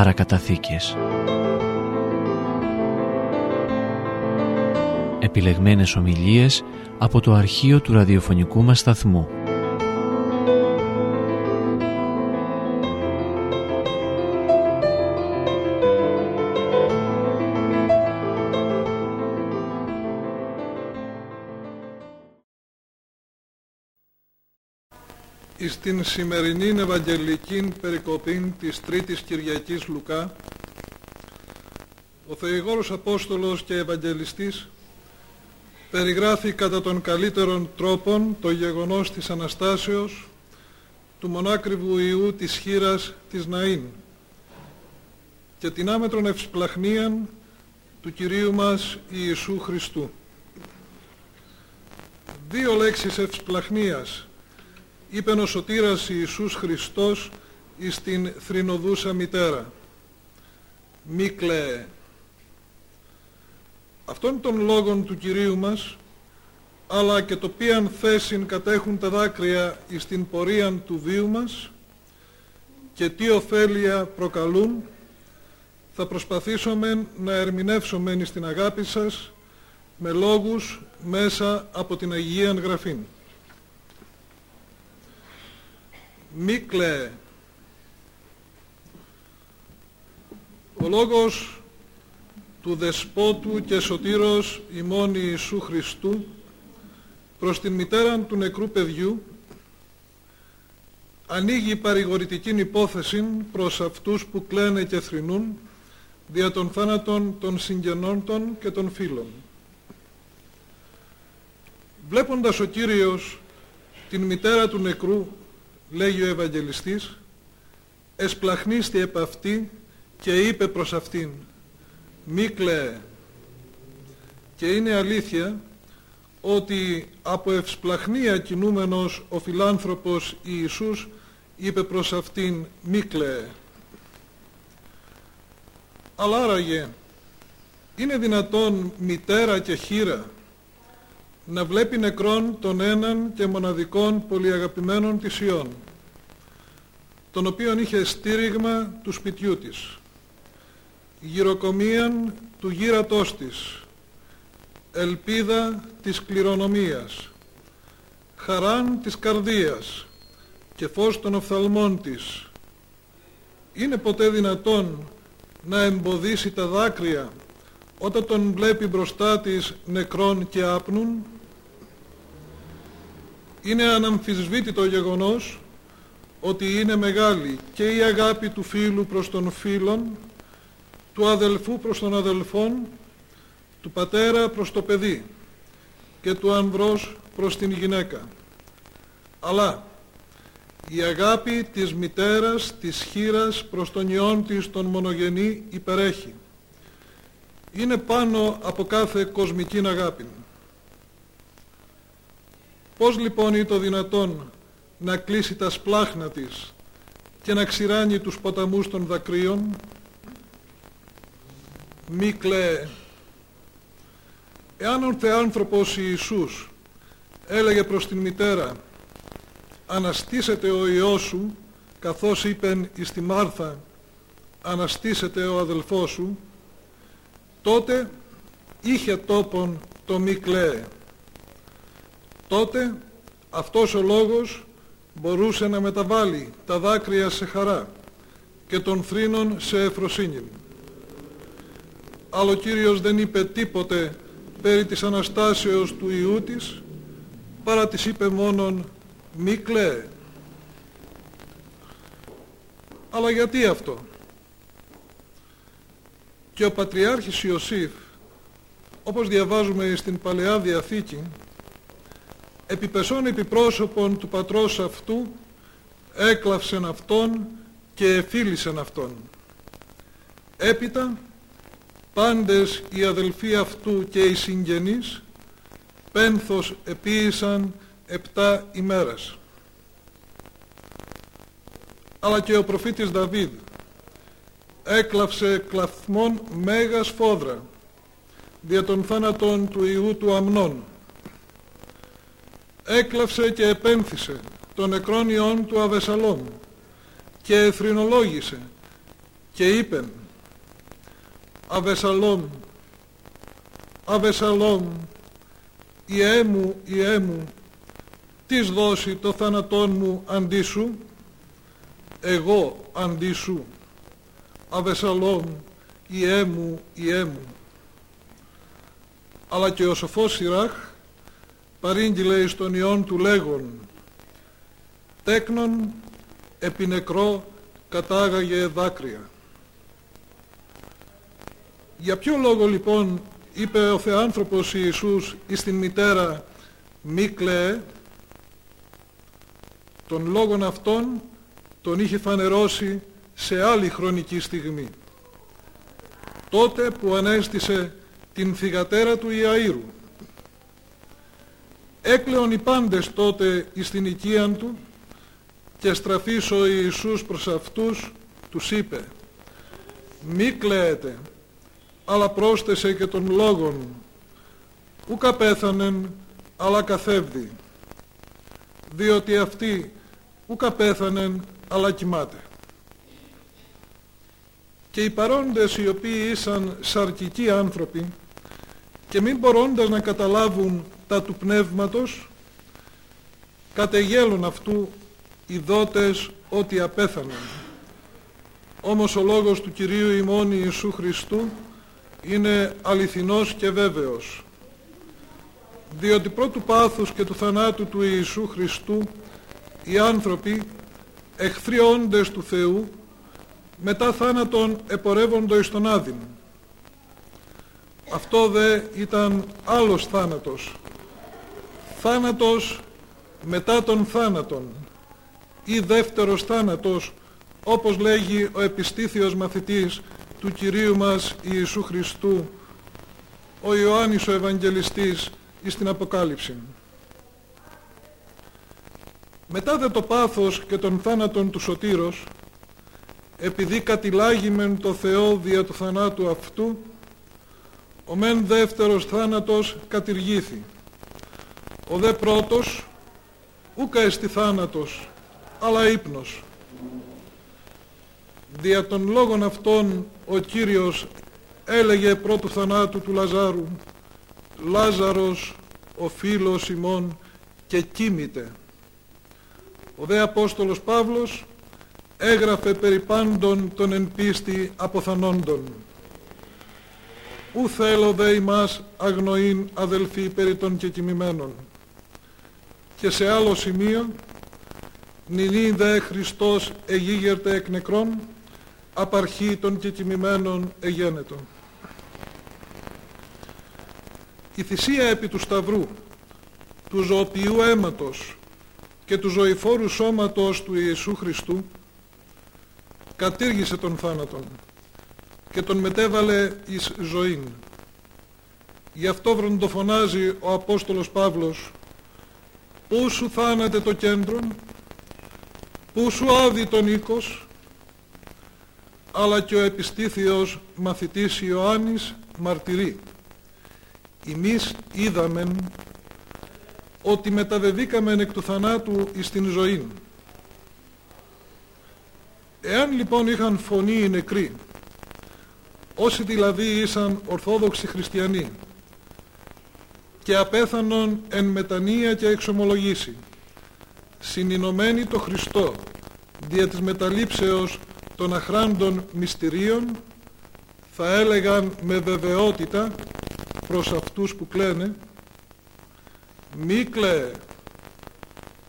παρακαταθήκες. Επιλεγμένες ομιλίες από το αρχείο του ραδιοφωνικού μας σταθμού. Στην σημερινή Ευαγγελική περικοπή της Τρίτης Κυριακής Λουκά ο Θεηγόρος Απόστολος και Ευαγγελιστής περιγράφει κατά τον καλύτερον τρόπον το γεγονός της Αναστάσεως του μονάκριβου Ιού της χείρας της Ναΐν και την άμετρον ευσπλαχνίαν του Κυρίου μας Ιησού Χριστού. Δύο λέξεις ευσπλαχνίας είπε ο Σωτήρας Ιησούς Χριστός εις την θρηνοδούσα μητέρα. Μη κλαίε. Αυτόν των λόγων του Κυρίου μας, αλλά και το ποιαν θέσιν κατέχουν τα δάκρυα εις την πορεία του βίου μας και τι ωφέλεια προκαλούν, θα προσπαθήσουμε να ερμηνεύσουμε στην αγάπη σας με λόγους μέσα από την Αγία Γραφήν. Μη κλαίε. Ο λόγος του Δεσπότου και Σωτήρος ημών Ιησού Χριστού προς την μητέρα του νεκρού παιδιού ανοίγει παρηγορητική υπόθεση προς αυτούς που κλαίνε και θρηνούν δια των θάνατων των συγγενών των και των φίλων. Βλέποντας ο Κύριος την μητέρα του νεκρού λέγει ο Ευαγγελιστής, εσπλαχνίστη επ' αυτή και είπε προς αυτήν, μη κλαίε. Και είναι αλήθεια ότι από ευσπλαχνία κινούμενος ο φιλάνθρωπος Ιησούς είπε προς αυτήν μη κλαίε. Αλλά άραγε είναι δυνατόν μητέρα και χείρα να βλέπει νεκρόν τον έναν και μοναδικών πολυαγαπημένων της Ιών, τον οποίον είχε στήριγμα του σπιτιού της, γυροκομίαν του γύρατός της, ελπίδα της κληρονομίας, χαράν της καρδίας και φως των οφθαλμών της. Είναι ποτέ δυνατόν να εμποδίσει τα δάκρυα όταν τον βλέπει μπροστά της νεκρόν και άπνουν είναι αναμφισβήτητο γεγονός ότι είναι μεγάλη και η αγάπη του φίλου προς τον φίλον, του αδελφού προς τον αδελφόν, του πατέρα προς το παιδί και του ανδρός προς την γυναίκα. Αλλά η αγάπη της μητέρας, της χείρας προς τον ιόν της τον μονογενή υπερέχει. Είναι πάνω από κάθε κοσμική αγάπη. Πώς λοιπόν είναι το δυνατόν να κλείσει τα σπλάχνα της και να ξηράνει τους ποταμούς των δακρύων. Μη κλαίε. Εάν ο Θεάνθρωπος Ιησούς έλεγε προς την μητέρα «Αναστήσετε ο Υιός σου», καθώς είπεν εις τη Μάρθα «Αναστήσετε ο αδελφός σου», τότε είχε τόπον το μη κλαίε τότε αυτός ο λόγος μπορούσε να μεταβάλει τα δάκρυα σε χαρά και τον θρήνων σε εφροσύνη. Αλλά ο Κύριος δεν είπε τίποτε περί της Αναστάσεως του Ιού της, παρά της είπε μόνον μη κλαίε. Αλλά γιατί αυτό; Και ο Πατριάρχης Ιωσήφ, όπως διαβάζουμε στην Παλαιά Διαθήκη, επιπεσών επιπρόσωπον του πατρός αυτού έκλαυσεν αυτόν και εφίλησεν αυτόν. Έπειτα πάντες οι αδελφοί αυτού και οι συγγενείς πένθος επίησαν επτά ημέρας. Αλλά και ο προφήτης Δαβίδ έκλαυσε κλαθμόν μέγας φόδρα δια των θάνατων του Ιού του Αμνών έκλαψε και επένθησε τον νεκρόν ιόν του Αβεσαλόμ και εθρινολόγησε και είπεν Αβεσαλόμ, Αβεσαλόμ, Ιέ μου, Ιέ μου, τις δώσει το θάνατόν μου αντί σου, εγώ αντί σου. Αβεσαλόμ, Ιέ μου, Ιέ μου. Αλλά και ο σοφός Σιράχ παρήγγειλε εις τον Υιόν του λέγον τέκνον επί νεκρό κατάγαγε δάκρυα. Για ποιο λόγο λοιπόν είπε ο Θεάνθρωπος Ιησούς εις την μητέρα μη κλαίε τον λόγον αυτόν τον είχε φανερώσει σε άλλη χρονική στιγμή τότε που ανέστησε την θυγατέρα του Ιαΐρου έκλεον οι πάντες τότε εις την οικίαν του και στραφής ο Ιησούς προς αυτούς τους είπε μη κλαίετε αλλά πρόσθεσε και τον λόγον ούκα πέθανεν αλλά καθεύδει διότι αυτοί ούκα πέθανεν αλλά κοιμάται και οι παρόντες οι οποίοι ήσαν σαρκικοί άνθρωποι και μην μπορώντας να καταλάβουν τα του πνεύματος κατεγέλουν αυτού οι δότες ότι απέθαναν. Όμως ο λόγος του Κυρίου ημών Ιησού Χριστού είναι αληθινός και βέβαιος. Διότι πρώτου πάθους και του θανάτου του Ιησού Χριστού οι άνθρωποι εχθροί του Θεού μετά θάνατον επορεύοντο εις τον Άδην. Αυτό δε ήταν άλλος θάνατος. Θάνατος μετά τον θάνατον ή δεύτερος θάνατος όπως λέγει ο επιστήθιος μαθητής του Κυρίου μας Ιησού Χριστού ο Ιωάννης ο Ευαγγελιστής εις την Αποκάλυψη. Μετά δε το πάθος και τον θάνατον του σωτήρος επειδή κατηλάγημεν το Θεό δια του θανάτου αυτού ο μεν δεύτερος θάνατος κατηργήθη ο δε πρώτος ούκα εστι θάνατος αλλά ύπνος. Δια των λόγων αυτών ο Κύριος έλεγε πρώτου θανάτου του Λαζάρου «Λάζαρος ο φίλος ημών και κοίμηται». Ο δε Απόστολος Παύλος έγραφε περί πάντων των εν πίστη αποθανόντων. Ου θέλω δε ημάς αγνοήν αδελφοί περί των κεκοιμημένων. Και σε άλλο σημείο νυνή δε Χριστός εγίγερτε εκ νεκρών, απαρχή των κεκοιμημένων εγένετο. Η θυσία επί του Σταυρού, του ζωοποιού αίματος και του ζωηφόρου σώματος του Ιησού Χριστού κατήργησε τον θάνατον και τον μετέβαλε εις ζωήν. Γι' αυτό βροντοφωνάζει ο Απόστολος Παύλος «Πού σου θάνατε το κέντρον, που σου άδει τον οίκος; Αλλά και ο επιστήθιος μαθητής Ιωάννης μαρτυρεί «Εμείς είδαμεν ότι μεταβεβήκαμεν εκ του θανάτου εις την ζωή». Εάν λοιπόν είχαν φωνή οι νεκροί, όσοι δηλαδή ήσαν ορθόδοξοι χριστιανοί και απέθανον εν μετανία και εξομολογήσει, συνεινωμένοι το Χριστό δια της μεταλήψεως των αχράντων μυστηρίων θα έλεγαν με βεβαιότητα προς αυτούς που κλαίνε μη κλαίε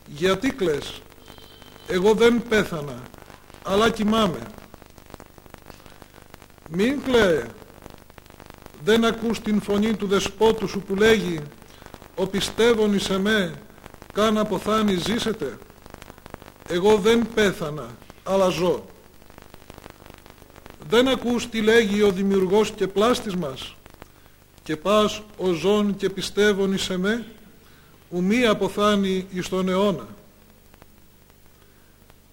γιατί κλαις; Εγώ δεν πέθανα αλλά κοιμάμαι μην κλαίε δεν ακούς την φωνή του δεσπότου σου που λέγει ο πιστεύων εις εμέ καν αποθάνει ζήσετε. Εγώ δεν πέθανα αλλά ζω δεν ακούς τι λέγει ο δημιουργός και πλάστης μας και πας ο ζών και πιστεύων εις εμέ ου μη αποθάνει εις τον αιώνα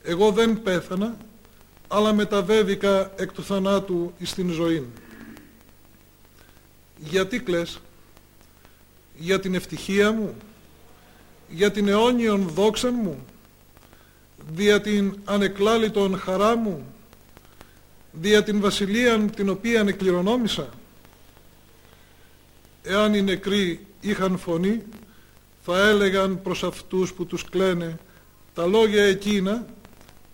εγώ δεν πέθανα αλλά μεταβέβηκα εκ του θανάτου εις την ζωή γιατί κλαις; Για την ευτυχία μου; Για την αιώνιον δόξαν μου, δια την ανεκλάλητον χαρά μου, δια την βασιλείαν την οποία εκληρονόμησα; Εάν οι νεκροί είχαν φωνή θα έλεγαν προς αυτούς που τους κλαίνε τα λόγια εκείνα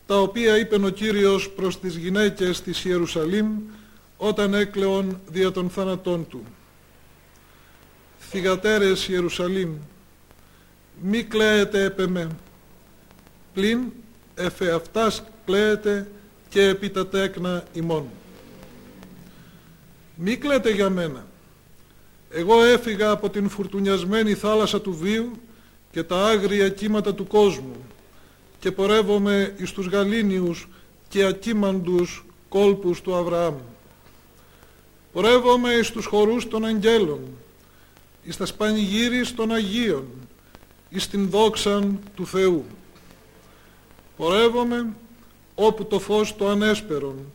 τα οποία είπε ο Κύριος προς τις γυναίκες της Ιερουσαλήμ όταν έκλεον δια των θάνατών του. Θυγατέρες Ιερουσαλήμ, μη κλαίετε επ' εμέ, πλην εφε αυτάς κλαίετε και επί τα τέκνα ημών. Μη κλαίτε για μένα. Εγώ έφυγα από την φουρτουνιασμένη θάλασσα του βίου και τα άγρια κύματα του κόσμου και πορεύομαι εις τους γαλήνιους και ακίμαντους κόλπους του Αβραάμ. Πορεύομαι εις τους χορούς των αγγέλων, εις τα σπανιγύρις των Αγίων, εις την δόξαν του Θεού. Πορεύομαι όπου το φως το ανέσπερον,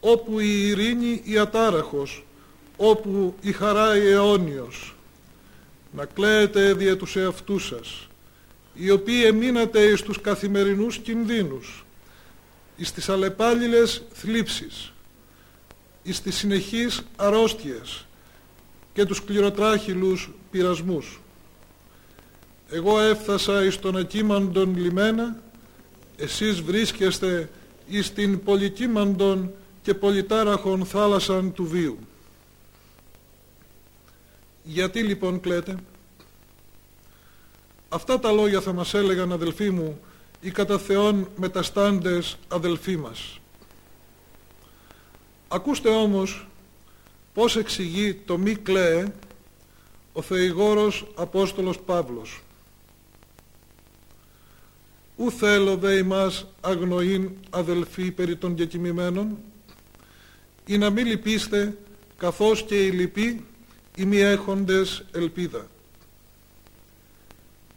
όπου η ειρήνη η ατάραχος, όπου η χαρά η αιώνιος. Να κλαίετε δια τους εαυτούς σας, οι οποίοι εμείνατε εις τους καθημερινούς κινδύνους, εις τις αλλεπάλληλες θλίψεις, εις τις συνεχείς αρρώστιες και τους κληροτράχυλους πειρασμούς. Εγώ έφτασα εις τον ακίμαντον λιμένα, εσείς βρίσκεστε εις την πολυκίμαντον και πολυτάραχον θάλασσαν του βίου. Γιατί λοιπόν κλαίτε; Αυτά τα λόγια θα μας έλεγαν αδελφοί μου οι κατά Θεόν μεταστάντες αδελφοί μας. Ακούστε όμως πώς εξηγεί το μη κλαίε ο Θεηγόρος Απόστολος Παύλος. Ου θέλω δε ημάς αγνοήν αδελφοί περί των διακοιμημένων ή να μη λυπήστε καθώς και οι λυποί οι μη έχοντες ελπίδα.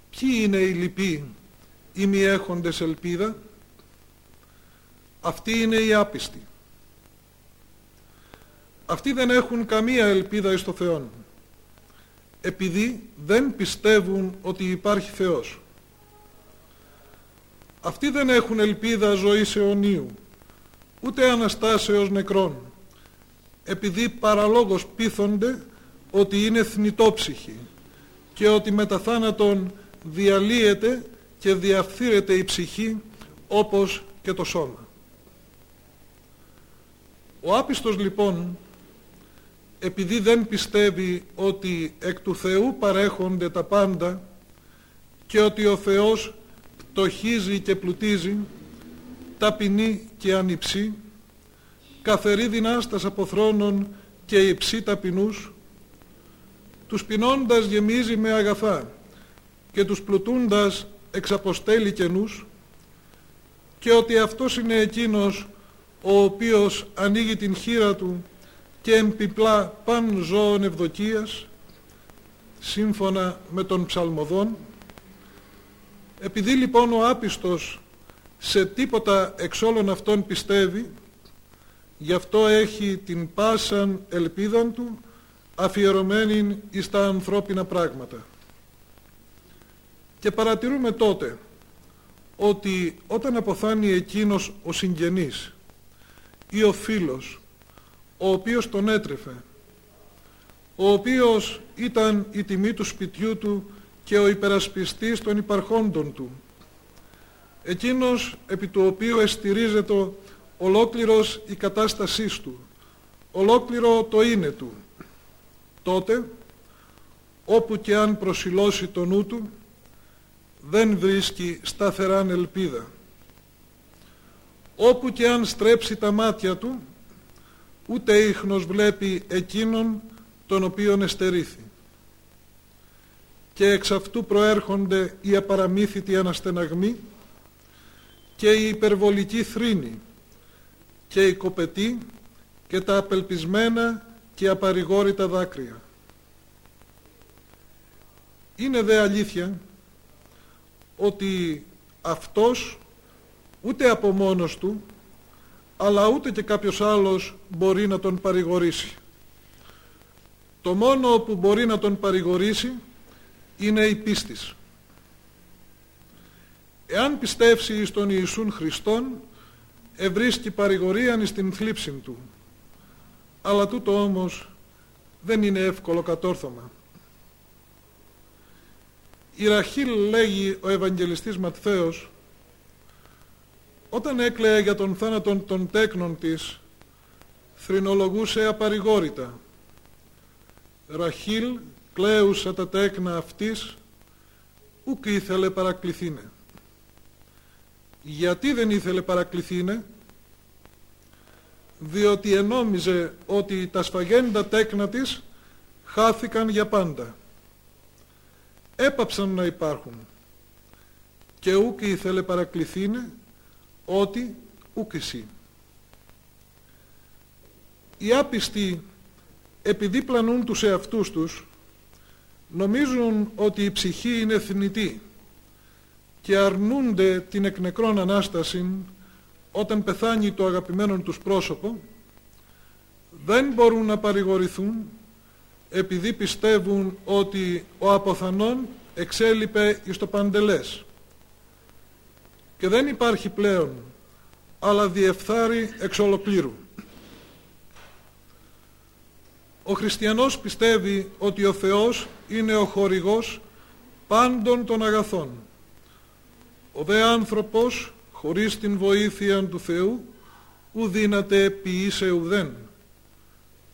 Ποιοι είναι οι λυποί οι μη έχοντες ελπίδα; Αυτοί είναι οι άπιστοι. Αυτοί δεν έχουν καμία ελπίδα εις το Θεόν επειδή δεν πιστεύουν ότι υπάρχει Θεός. Αυτοί δεν έχουν ελπίδα ζωής αιωνίου, ούτε Αναστάσεως νεκρών, επειδή παραλόγως πείθονται ότι είναι θνητόψυχοι και ότι με τα θάνατον διαλύεται και διαφθείρεται η ψυχή όπως και το σώμα. Ο άπιστος λοιπόν επειδή δεν πιστεύει ότι εκ του Θεού παρέχονται τα πάντα και ότι ο Θεός πτωχίζει και πλουτίζει, ταπεινή και ανυψή, καθερή δυνάστας από θρόνων και υψή ταπεινούς, τους πεινώντας γεμίζει με αγαθά και τους πλουτούντας εξαποστέλει καινούς και ότι αυτός είναι εκείνος ο οποίος ανοίγει την χείρα του και εμπιπλά παν ζώων ευδοκίας σύμφωνα με τον ψαλμοδόν επειδή λοιπόν ο άπιστος σε τίποτα εξ όλων αυτών πιστεύει γι' αυτό έχει την πάσαν ελπίδαν του αφιερωμένη εις τα ανθρώπινα πράγματα. Και παρατηρούμε τότε ότι όταν αποθάνει εκείνος ο συγγενής ή ο φίλος ο οποίος τον έτρεφε, ο οποίος ήταν η τιμή του σπιτιού του και ο υπερασπιστής των υπαρχόντων του, εκείνος επί του οποίου εστηρίζεται ολόκληρος η κατάστασή του, ολόκληρο το είναι του, τότε όπου και αν προσιλώσει το νου του δεν βρίσκει σταθεράν ελπίδα. Όπου και αν στρέψει τα μάτια του ούτε ίχνος βλέπει εκείνον τον οποίον εστερήθη. Και εξ αυτού προέρχονται οι απαραμύθιτοι αναστεναγμοί και η υπερβολική θρήνη και η κοπετή και τα απελπισμένα και απαρηγόρητα δάκρυα. Είναι δε αλήθεια ότι αυτός ούτε από μόνος του αλλά ούτε και κάποιος άλλος μπορεί να τον παρηγορήσει. Το μόνο που μπορεί να τον παρηγορήσει είναι η πίστης. Εάν πιστεύσει στον Ιησούν Χριστόν, ευρίσκει παρηγορίαν στην θλίψη του. Αλλά τούτο όμως δεν είναι εύκολο κατόρθωμα. Η Ραχήλ λέγει ο Ευαγγελιστής Ματθαίος όταν έκλαιε για τον θάνατο των τέκνων της θρηνολογούσε απαρηγόρητα. Ραχήλ κλαίουσα τα τέκνα αυτής ουκ ήθελε παρακληθήνε. Γιατί δεν ήθελε παρακληθήνε; Διότι ενόμιζε ότι τα σφαγέντα τέκνα της χάθηκαν για πάντα. Έπαψαν να υπάρχουν και ούκ ήθελε παρακληθήνε ότι ούκ εσύ. Οι άπιστοι επειδή πλανούν τους εαυτούς τους νομίζουν ότι η ψυχή είναι θνητή και αρνούνται την εκνεκρόν Ανάσταση όταν πεθάνει το αγαπημένο τους πρόσωπο δεν μπορούν να παρηγορηθούν επειδή πιστεύουν ότι ο αποθανόν εξέλιπε εις το παντελές και δεν υπάρχει πλέον αλλά διεφθάρει εξ ολοκλήρου. Ο χριστιανός πιστεύει ότι ο Θεός είναι ο χορηγός πάντων των αγαθών. Ο δε άνθρωπος χωρίς την βοήθεια του Θεού ουδύναται ποιήσε ουδέν.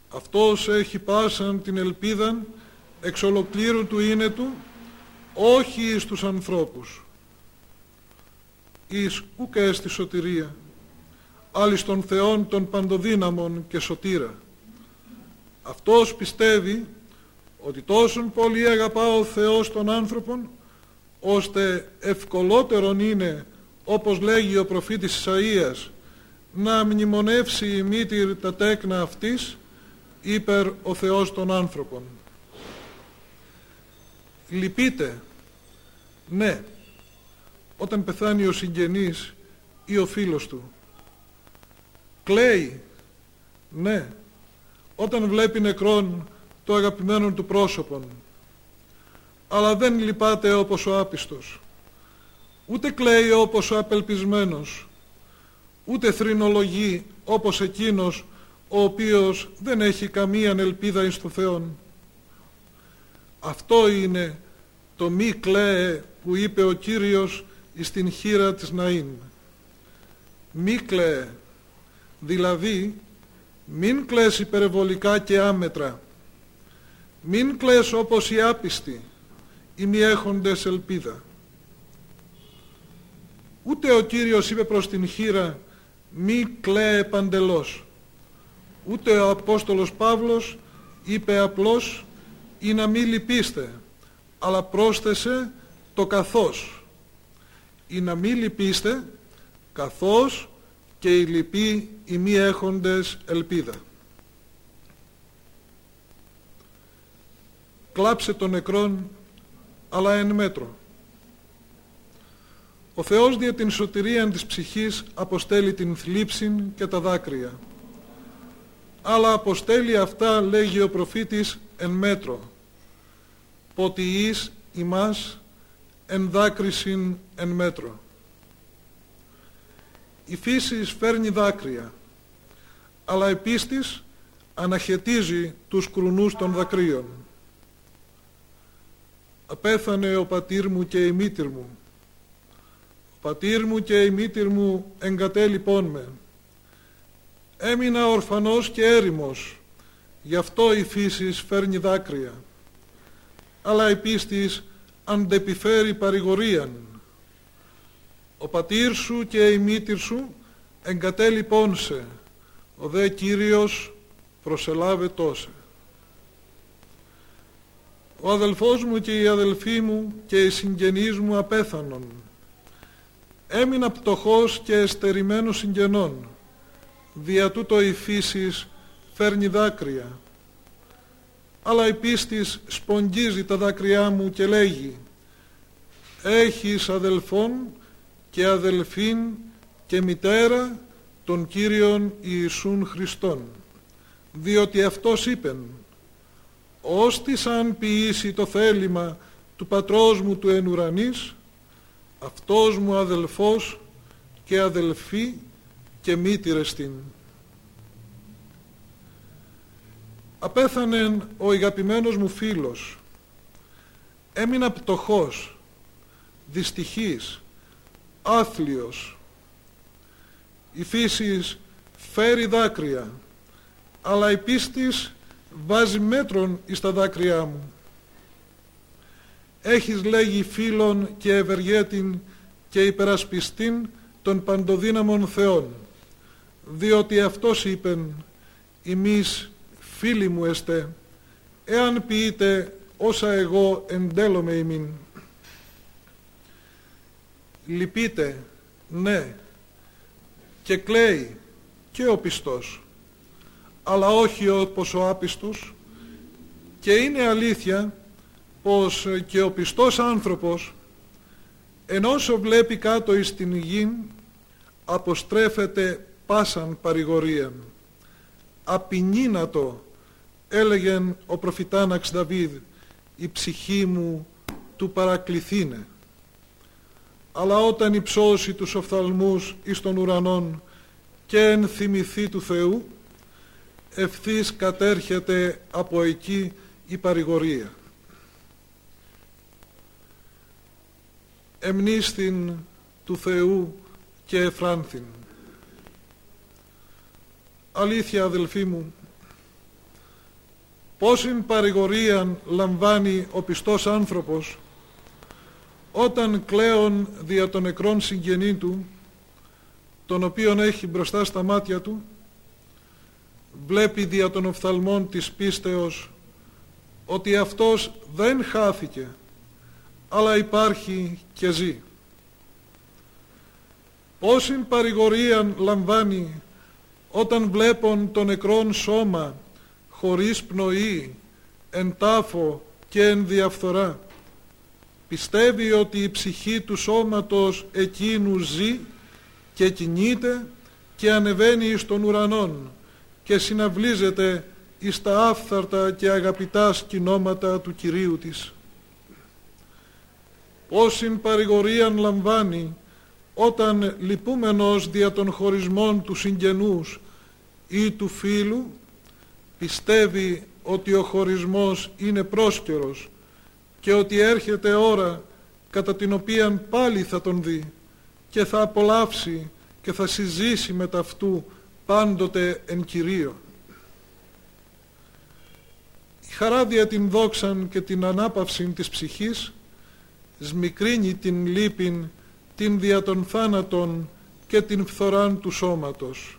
Αυτός έχει πάσαν την ελπίδα εξ ολοκλήρου του είναι του όχι εις τους ανθρώπους. Εις ουκ στη σωτηρία, άλλης των Θεών των παντοδύναμων και σωτήρα. Αυτός πιστεύει ότι τόσον πολύ αγαπά ο Θεός των άνθρωπων ώστε ευκολότερον είναι όπως λέγει ο προφήτης Ισαΐας να μνημονεύσει η μήτυρ τα τέκνα αυτής υπερ ο Θεός των άνθρωπων. Λυπείτε, ναι, όταν πεθάνει ο συγγενής ή ο φίλος του. Κλαίει, ναι, όταν βλέπει νεκρόν το αγαπημένο του πρόσωπον. Αλλά δεν λυπάται όπως ο άπιστος. Ούτε κλαίει όπως ο απελπισμένος. Ούτε θρηνολογεί όπως εκείνος ο οποίος δεν έχει καμία ελπίδα εις το Θεόν. Αυτό είναι το μη κλαίε που είπε ο Κύριος εις την χείρα της Ναΐν. Μη κλαίε, δηλαδή μην κλαις υπερβολικά και άμετρα. Μην κλαις όπως οι άπιστοι, οι μη έχοντες ελπίδα. Ούτε ο Κύριος είπε προς την χείρα μη κλαίε παντελώς. Ούτε ο Απόστολος Παύλος είπε απλώς ή να μη λυπήστε, αλλά πρόσθεσε το καθώς. Ή να μη λυπήστε, καθώς και οι λοιποί οι μη έχοντες ελπίδα. Κλάψε τον νεκρόν, αλλά εν μέτρο. Ο Θεός δια την σωτηρία της ψυχής αποστέλει την θλίψη και τα δάκρυα. Αλλά αποστέλει αυτά, λέγει ο προφήτης, εν μέτρο. Ποτιείς ημάς εν δάκρυσιν εν μέτρο. Η φύσης φέρνει δάκρυα, αλλά επίσης αναχαιτίζει τους κρουνούς των δακρύων. Απέθανε ο πατήρ μου και η μήτυρ μου. Ο πατήρ μου και η μήτυρ μου εγκατέλειπών με. Έμεινα ορφανός και έρημος, γι' αυτό η φύσης φέρνει δάκρυα. Αλλά η πίστης αντεπιφέρει παρηγορίαν ο πατήρ σου και η μήτυρ σου εγκατέλειπών σε, ο δε Κύριος προσελάβε τόσε. Ο αδελφός μου και η αδελφή μου και οι συγγενείς μου απέθανον. Έμεινα πτωχός και εστερημένος συγγενών. Δια τούτο η φύσης φέρνει δάκρυα. Αλλά η πίστης σπογγίζει τα δάκρυά μου και λέγει «Έχεις αδελφόν και αδελφήν και μητέρα των Κύριων Ιησούν Χριστών διότι Αυτός είπεν «Ώστις αν ποιήσει το θέλημα του πατρός μου του εν ουρανής, αυτός μου αδελφός και αδελφή και μήτηρες την. Απέθανε ο αγαπημένος μου φίλος. Έμεινα πτωχός, δυστυχής, άθλιος. Η φύσης φέρει δάκρυα, αλλά η πίστης βάζει μέτρον εις τα δάκρυά μου. Έχεις λέγει φίλων και ευεργέτην και υπερασπιστήν των παντοδύναμων Θεών, διότι Αυτός είπεν «Εμείς φίλοι μου εστέ, εάν ποιείτε όσα εγώ εντέλομαι ημίν». Λυπείτε, ναι, και κλαίει και ο πιστός, αλλά όχι όπως ο άπιστος και είναι αλήθεια πως και ο πιστός άνθρωπος όσο βλέπει κάτω εις την γη αποστρέφεται πάσαν παρηγορίαν απεινίνατο έλεγεν ο προφητάναξ Δαβίδ η ψυχή μου του παρακληθήνε αλλά όταν υψώσει τους οφθαλμούς εις των ουρανών και ενθυμηθεί του Θεού ευθύς κατέρχεται από εκεί η παρηγορία εμνίστην του Θεού και εφράνθην. Αλήθεια αδελφοί μου, πόσην παρηγορίαν λαμβάνει ο πιστός άνθρωπος όταν κλαίον δια των νεκρών συγγενή του, τον οποίον έχει μπροστά στα μάτια του, βλέπει δια των οφθαλμών της πίστεως ότι αυτός δεν χάθηκε αλλά υπάρχει και ζει. Πόσην παρηγορίαν λαμβάνει όταν βλέπουν το νεκρόν σώμα χωρίς πνοή, εν τάφο και εν διαφθορά. Πιστεύει ότι η ψυχή του σώματος εκείνου ζει και κινείται και ανεβαίνει εις τον ουρανόν και συναυλίζεται εις τα άφθαρτα και αγαπητά σκηνώματα του Κυρίου της όσην παρηγορίαν λαμβάνει όταν λυπούμενος δια των χωρισμών του συγγενούς ή του φίλου πιστεύει ότι ο χωρισμός είναι πρόσκαιρος και ότι έρχεται ώρα κατά την οποία πάλι θα τον δει και θα απολαύσει και θα συζήσει με ταυτού πάντοτε εν Κυρίω. Η χαρά δια την δόξαν και την ανάπαυση της ψυχής σμικρύνει την λύπην, την δια των θάνατων και την φθοράν του σώματος.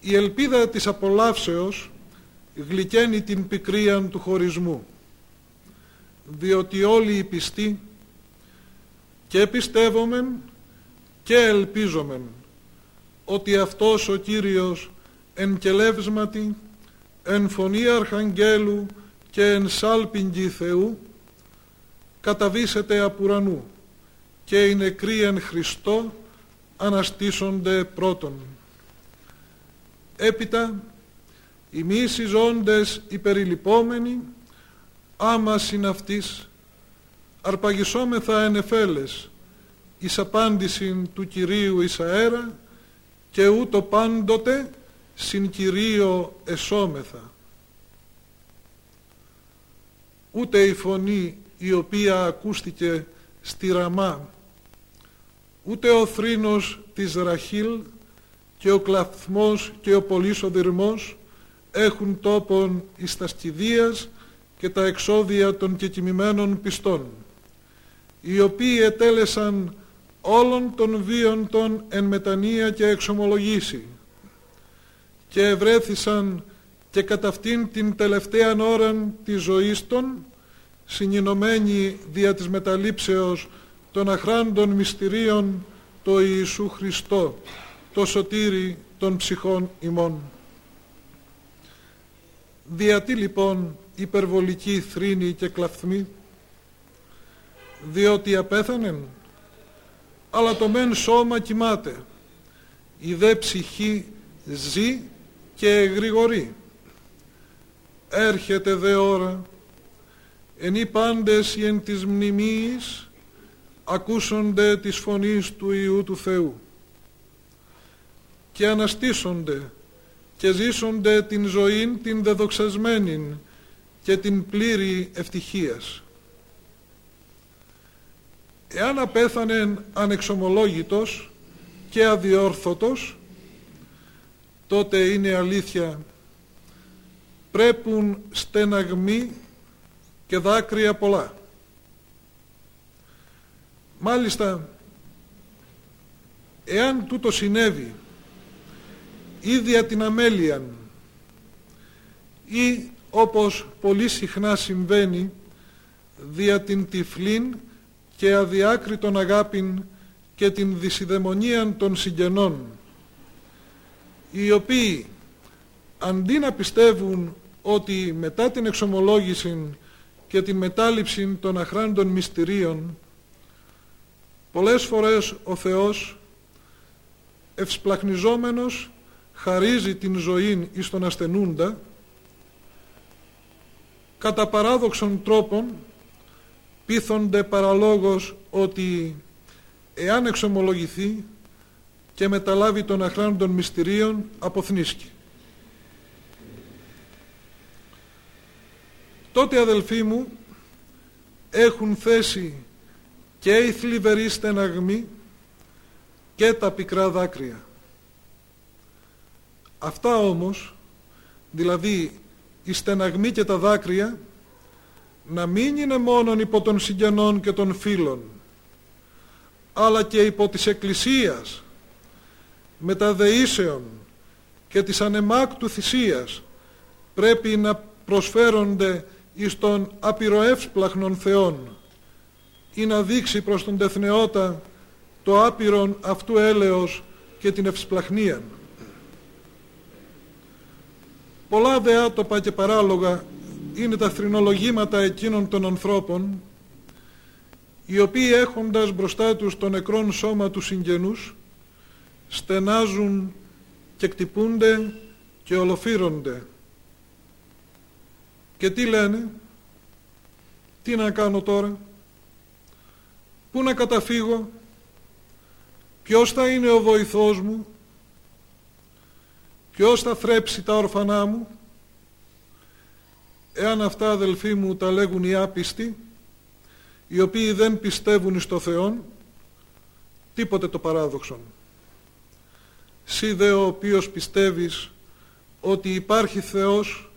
Η ελπίδα της απολαύσεως γλυκαίνει την πικρίαν του χωρισμού, διότι όλοι οι πιστοί και πιστεύομεν και ελπίζομεν ότι αυτός ο Κύριος εν κελεύσματι, εν φωνή Αρχαγγέλου και εν σάλπιγγι Θεού καταβήσεται απ' ουρανού και οι νεκροί εν Χριστώ αναστήσονται πρώτον. Έπειτα οι μη συζώντες υπεριλυπόμενοι άμα συναυτής αρπαγισόμεθα εν εφέλες εις απάντηση του Κυρίου εις αέρα και ούτω πάντοτε συν Κυρίο εσώμεθα. Ούτε η φωνή η οποία ακούστηκε στη Ραμά ούτε ο θρήνος της Ραχήλ και ο κλαθμός και ο πολύσοδυρμός έχουν τόπον εις τα σκηδίας και τα εξόδια των κεκοιμημένων πιστών οι οποίοι ετέλεσαν όλων των βίων των εν μετανία και εξομολογήσει και ευρέθησαν και κατά αυτήν την τελευταία ώρα της ζωής των συνεινωμένοι δια της μεταλήψεως των αχράντων μυστηρίων το Ιησού Χριστό, το σωτήρι των ψυχών ημών. Διατί λοιπόν υπερβολική θρήνη και κλαφθμή, διότι απέθανεν, αλλά το μεν σώμα κοιμάται, η δε ψυχή ζει και εγρηγορεί. Έρχεται δε ώρα εν οι πάντες οι εν της μνημείς ακούσονται της φωνής του Ιού του Θεού. Και αναστήσονται και ζήσονται την ζωή την δεδοξασμένη και την πλήρη ευτυχίας. Εάν απέθανε ανεξομολόγητος και αδιόρθωτος, τότε είναι αλήθεια πρέπουν στεναγμοί και δάκρυα πολλά. Μάλιστα, εάν τούτο συνέβη ή δια την αμέλεια ή όπως πολύ συχνά συμβαίνει δια την τυφλήν και αδιάκριτον αγάπην και την δυσιδαιμονία των συγγενών οι οποίοι αντί να πιστεύουν ότι μετά την εξομολόγηση και την μετάληψη των αχράντων μυστηρίων πολλές φορές ο Θεός ευσπλαχνιζόμενος χαρίζει την ζωή εις τον ασθενούντα κατά παράδοξον τρόπον πείθονται παραλόγως ότι εάν εξομολογηθεί και μεταλάβει των αχράντων μυστηρίων αποθνίσκει. τότε αδελφοί μου έχουν θέσει και οι θλιβεροί στεναγμοί και τα πικρά δάκρυα. Αυτά όμως, δηλαδή οι στεναγμοί και τα δάκρυα, να μην είναι μόνον υπό των συγγενών και των φίλων, αλλά και υπό της Εκκλησίας, μεταδεήσεων και της ανεμάκτου θυσίας πρέπει να προσφέρονται εις των απειροεύσπλαχνων θεών ή να δείξει προς τον τεθνεώτα το άπειρον αυτού έλεος και την ευσπλαχνία. Πολλά δε άτοπα και παράλογα είναι τα θρηνολογήματα εκείνων των ανθρώπων οι οποίοι έχοντας μπροστά τους το νεκρόν σώμα τους συγγενούς στενάζουν και κτυπούνται και ολοφύρονται. Και τι λένε, τι να κάνω τώρα, πού να καταφύγω, ποιος θα είναι ο βοηθός μου, ποιος θα θρέψει τα όρφανά μου; Εάν αυτά αδελφοί μου τα λέγουν οι άπιστοι, οι οποίοι δεν πιστεύουν στο Θεόν, τίποτε το παράδοξον. Σύ δε ο οποίος πιστεύεις ότι υπάρχει Θεός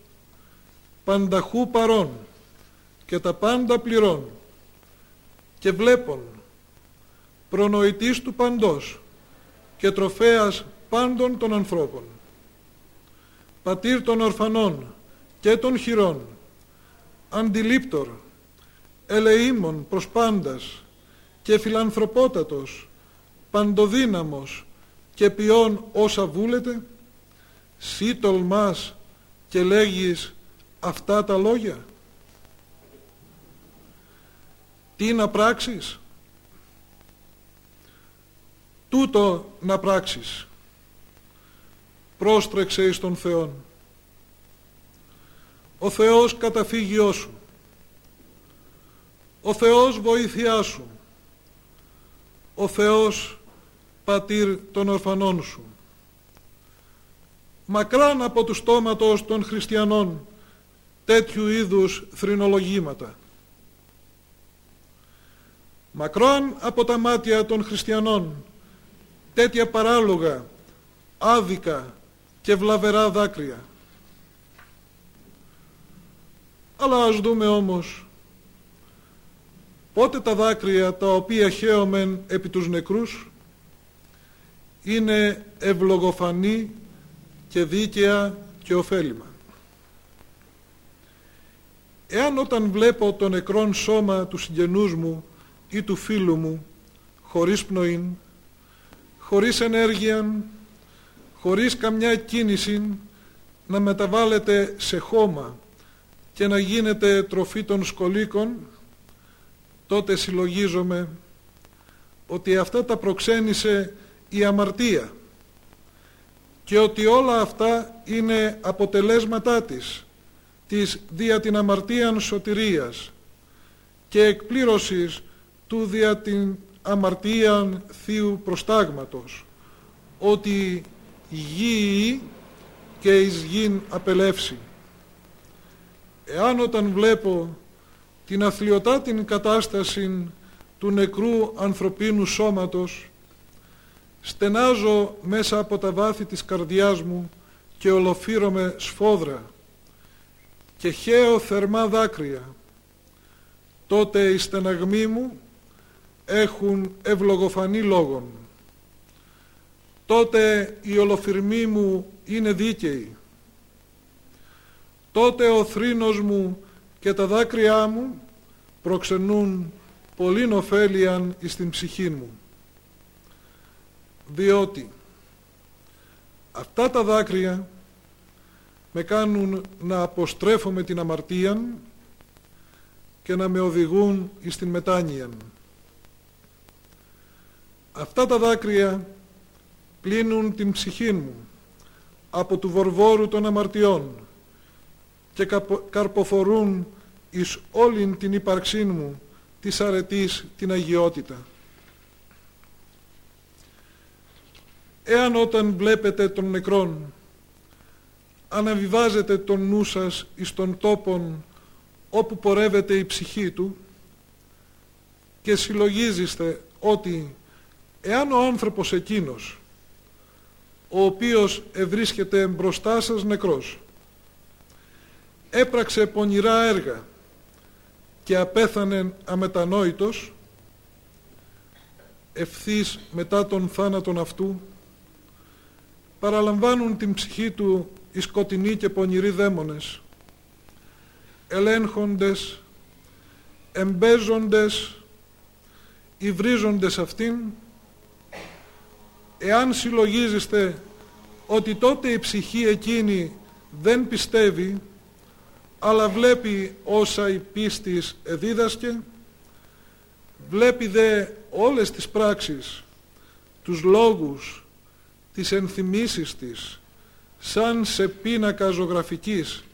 πανταχού παρών και τα πάντα πληρών και βλέπων προνοητής του παντός και τροφέας πάντων των ανθρώπων πατήρ των ορφανών και των χειρών αντιλήπτορ ελεήμων προς πάντας και φιλανθρωπότατος παντοδύναμος και ποιόν όσα βούλετε σύ τολμάς και λέγεις αυτά τα λόγια. Τι να πράξεις; Τούτο να πράξεις. Πρόστρεξε εις τον Θεόν. Ο Θεός καταφύγιό σου. Ο Θεός βοήθειά σου. Ο Θεός πατήρ των ορφανών σου. Μακράν από τους στόματος των χριστιανών τέτοιου είδους θρηνολογήματα. Μακρόν από τα μάτια των χριστιανών τέτοια παράλογα, άδικα και βλαβερά δάκρυα. Αλλά ας δούμε όμως πότε τα δάκρυα τα οποία χαίωμεν επί τους νεκρούς είναι ευλογοφανή και δίκαια και ωφέλιμα. Εάν όταν βλέπω το νεκρόν σώμα του συγγενούς μου ή του φίλου μου χωρίς πνοήν, χωρίς ενέργεια, χωρίς καμιά κίνηση να μεταβάλλεται σε χώμα και να γίνεται τροφή των σκολίκων, τότε συλλογίζομαι ότι αυτά τα προξένησε η αμαρτία και ότι όλα αυτά είναι αποτελέσματά της της δια την αμαρτίαν σωτηρίας και εκπλήρωσης του δια την αμαρτίαν θείου προστάγματος ότι γη και εις γην απελεύσει. Εάν όταν βλέπω την αθλιωτά την κατάσταση του νεκρού ανθρωπίνου σώματος στενάζω μέσα από τα βάθη της καρδιάς μου και ολοφύρωμαι σφόδρα και χαίω θερμά δάκρυα τότε οι στεναγμοί μου έχουν ευλογοφανή λόγον τότε η ολοφυρμή μου είναι δίκαιη τότε ο θρήνος μου και τα δάκρυά μου προξενούν πολλήν ωφέλιαν εις την ψυχή μου διότι αυτά τα δάκρυα με κάνουν να αποστρέφω με την αμαρτία και να με οδηγούν εις την μετάνοια. Αυτά τα δάκρυα πλύνουν την ψυχή μου από του βορβόρου των αμαρτιών και καρποφορούν εις όλην την ύπαρξή μου της αρετής την αγιότητα. Εάν όταν βλέπετε τον νεκρόν αναβιβάζετε τον νου σας εις τον τόπον όπου πορεύεται η ψυχή του και συλλογίζεστε ότι εάν ο άνθρωπος εκείνος ο οποίος ευρίσκεται μπροστά σας νεκρός. Έπραξε πονηρά έργα και απέθανε αμετανόητος ευθύς μετά τον θάνατον αυτού. Παραλαμβάνουν την ψυχή του οι σκοτεινοί και πονηροί δαίμονες. Ελέγχοντες εμπέζοντες υβρίζοντες αυτήν εάν συλλογίζεστε ότι τότε η ψυχή εκείνη δεν πιστεύει αλλά βλέπει όσα η πίστης εδίδασκε βλέπει δε όλες τις πράξεις τους λόγους τις ενθυμίσεις της σαν σε πίνακα ζωγραφικής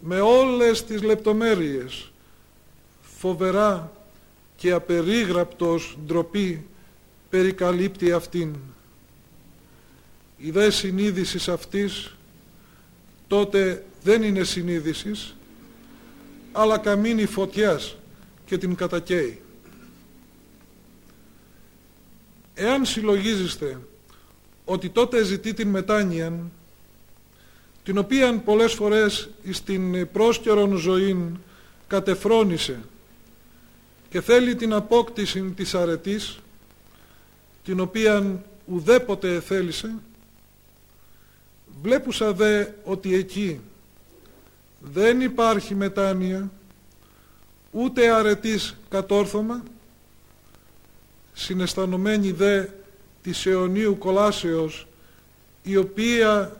με όλες τις λεπτομέρειες φοβερά και απερίγραπτος ντροπή περικαλύπτει αυτήν η δε συνείδησης αυτής τότε δεν είναι συνείδησης αλλά καμίνη φωτιάς και την κατακαίει. Εάν συλλογίζεστε ότι τότε ζητεί την μετάνοια την οποία πολλές φορές στην πρόσκαιρον ζωή κατεφρόνησε και θέλει την απόκτηση της αρετής την οποία ουδέποτε θέλησε βλέπουσα δε ότι εκεί δεν υπάρχει μετάνοια ούτε αρετής κατόρθωμα. Συναισθανωμένη δε της αιωνίου κολάσεως η οποία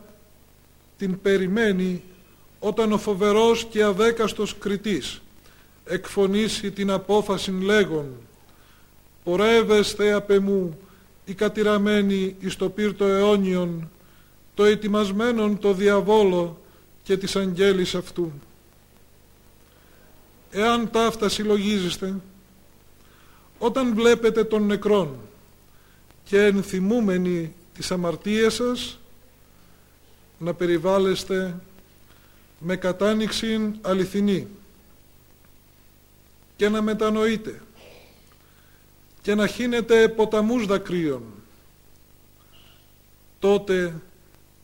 την περιμένει όταν ο φοβερός και αδέκαστος κριτής εκφωνήσει την απόφαση λέγον «Πορεύεστε απ' εμού οι κατηραμένοι εις το πύρτο αιώνιον, το ετοιμασμένον το διαβόλο και της αγγέλης αυτού». Εάν ταύτα συλλογίζεστε, όταν βλέπετε τον νεκρόν και ενθυμούμενοι τις αμαρτίες σας, να περιβάλλεστε με κατάνοιξη αληθινή και να μετανοείτε και να χύνετε ποταμούς δακρύων τότε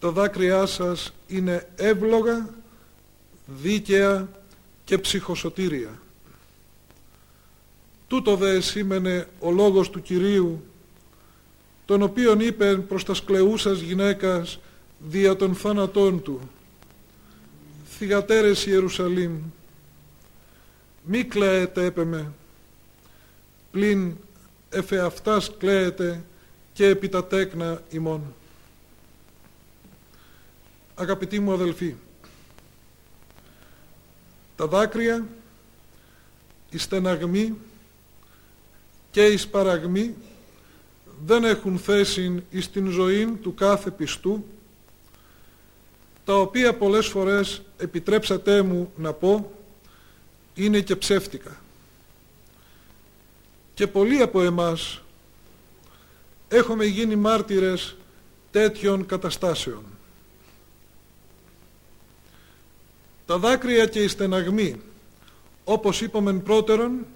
τα δάκρυά σας είναι εύλογα, δίκαια και ψυχοσωτήρια. Τούτο δε σήμαινε ο λόγος του Κυρίου, τον οποίον είπε προς τα σκλεούσας γυναίκας δια των θάνατών του θυγατέρες Ιερουσαλήμ μη κλαίετε έπεμε πλην εφεαυτάς κλαίετε και επί τα τέκνα ημών αγαπητοί μου αδελφοί τα δάκρυα η στεναγμή και η σπαραγμή δεν έχουν θέση εις την ζωή του κάθε πιστού τα οποία πολλές φορές επιτρέψατε μου να πω είναι και ψεύτικα. Και πολλοί από εμάς έχουμε γίνει μάρτυρες τέτοιων καταστάσεων. Τα δάκρυα και οι στεναγμοί, όπως είπαμε πρώτερον,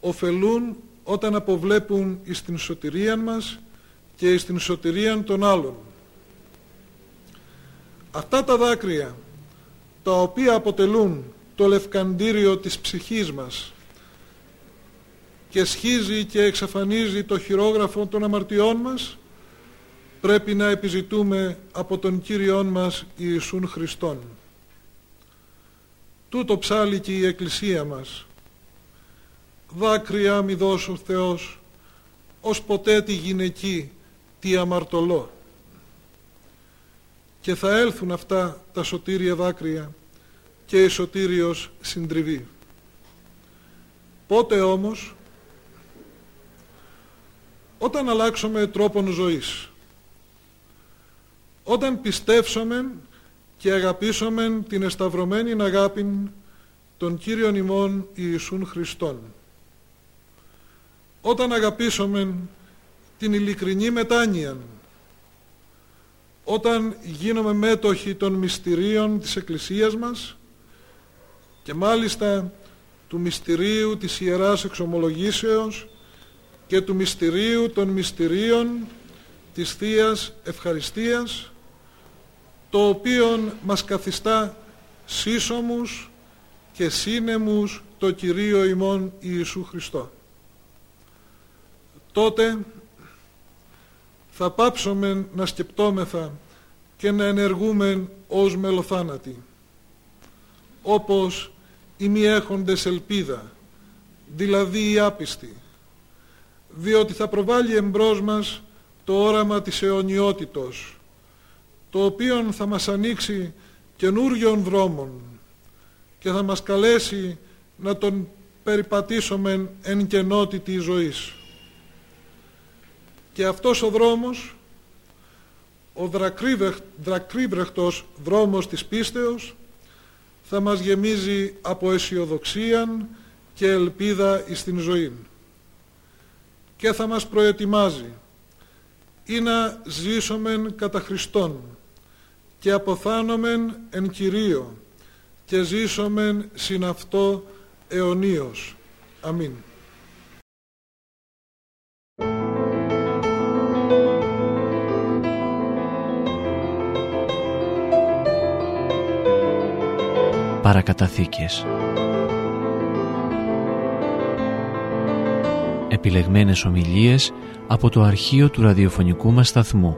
ωφελούν όταν αποβλέπουν εις την σωτηρία μας και εις την σωτηρία των άλλων. Αυτά τα δάκρυα, τα οποία αποτελούν το λευκαντήριο της ψυχής μας και σχίζει και εξαφανίζει το χειρόγραφο των αμαρτιών μας, πρέπει να επιζητούμε από τον Κύριόν μας Ιησούν Χριστόν. Τούτο ψάλει και η Εκκλησία μας. Δάκρυα μη δώσω Θεός, ως ποτέ τη γυναική τι αμαρτωλό. Και θα έλθουν αυτά τα σωτήρια δάκρυα και η σωτήριος συντριβή. Πότε όμως, όταν αλλάξουμε τρόπον ζωής, όταν πιστέψουμε και αγαπήσομεν την εσταυρωμένη αγάπη των Κύριων ημών Ιησούν Χριστών. Όταν αγαπήσομεν την ειλικρινή μετάνοια, όταν γίνομαι μέτοχοι των μυστηρίων της Εκκλησίας μας και μάλιστα του μυστηρίου της Ιεράς Εξομολογήσεως και του μυστηρίου των μυστηρίων της Θείας Ευχαριστίας το οποίο μας καθιστά σύσσωμους και σύνεμους το Κυρίο ημών Ιησού Χριστό. Τότε θα πάψουμε να σκεπτόμεθα και να ενεργούμε ως μελοθάνατοι όπως οι μη έχοντες ελπίδα δηλαδή οι άπιστοι διότι θα προβάλλει εμπρός μας το όραμα της αιωνιότητος το οποίο θα μας ανοίξει καινούριων δρόμων και θα μας καλέσει να τον περιπατήσουμε εν κενότητη ζωής. Και αυτός ο δρόμος, ο δρακρύβρεχτος δρόμος της πίστεως, θα μας γεμίζει από αισιοδοξία και ελπίδα στην ζωή και θα μας προετοιμάζει ή να ζήσομεν κατά Χριστόν και αποθάνομεν εν Κυρίω και ζήσομεν συν αυτό αιωνίως. Αμήν. Παρακαταθήκες Επιλεγμένες ομιλίες από το αρχείο του ραδιοφωνικού μας σταθμού